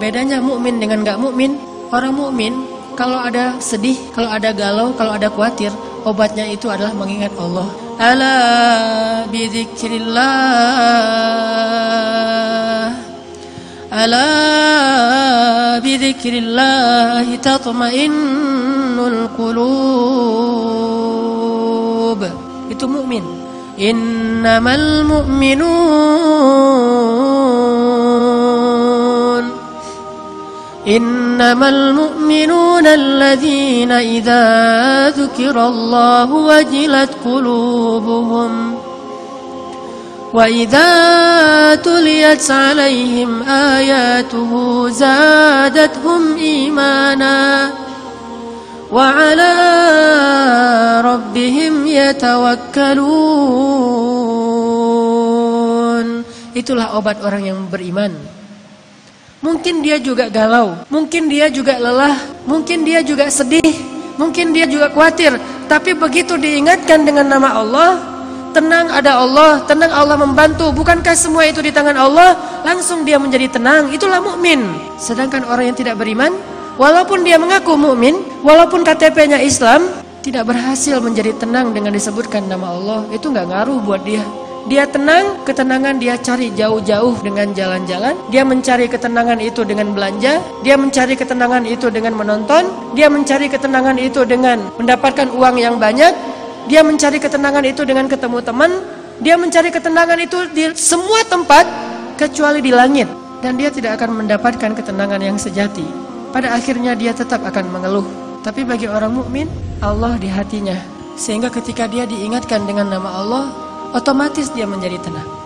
Bedanya mukmin dengan gak mukmin, orang mukmin kalau ada sedih, kalau ada galau, kalau ada khawatir, obatnya itu adalah mengingat Allah. Ala bidzikrillah Ala bidzikrillah tatma'innul qulub. Itu mukmin. Innamal mu'minun إنما المؤمنون الذين إذا ذكر الله وجلت قلوبهم وإذا تليت عليهم آياته زادتهم إيمانا وعلى ربهم يتوكلون Itulah obat orang yang beriman. Mungkin dia juga galau, mungkin dia juga lelah, mungkin dia juga sedih, mungkin dia juga khawatir. Tapi begitu diingatkan dengan nama Allah, tenang ada Allah, tenang Allah membantu. Bukankah semua itu di tangan Allah? Langsung dia menjadi tenang. Itulah mukmin. Sedangkan orang yang tidak beriman, walaupun dia mengaku mukmin, walaupun KTP-nya Islam, tidak berhasil menjadi tenang dengan disebutkan nama Allah. Itu nggak ngaruh buat dia. Dia tenang, ketenangan dia cari jauh-jauh dengan jalan-jalan. Dia mencari ketenangan itu dengan belanja. Dia mencari ketenangan itu dengan menonton. Dia mencari ketenangan itu dengan mendapatkan uang yang banyak. Dia mencari ketenangan itu dengan ketemu teman. Dia mencari ketenangan itu di semua tempat kecuali di langit. Dan dia tidak akan mendapatkan ketenangan yang sejati. Pada akhirnya dia tetap akan mengeluh. Tapi bagi orang mukmin, Allah di hatinya. Sehingga ketika dia diingatkan dengan nama Allah, otomatis dia menjadi tenang.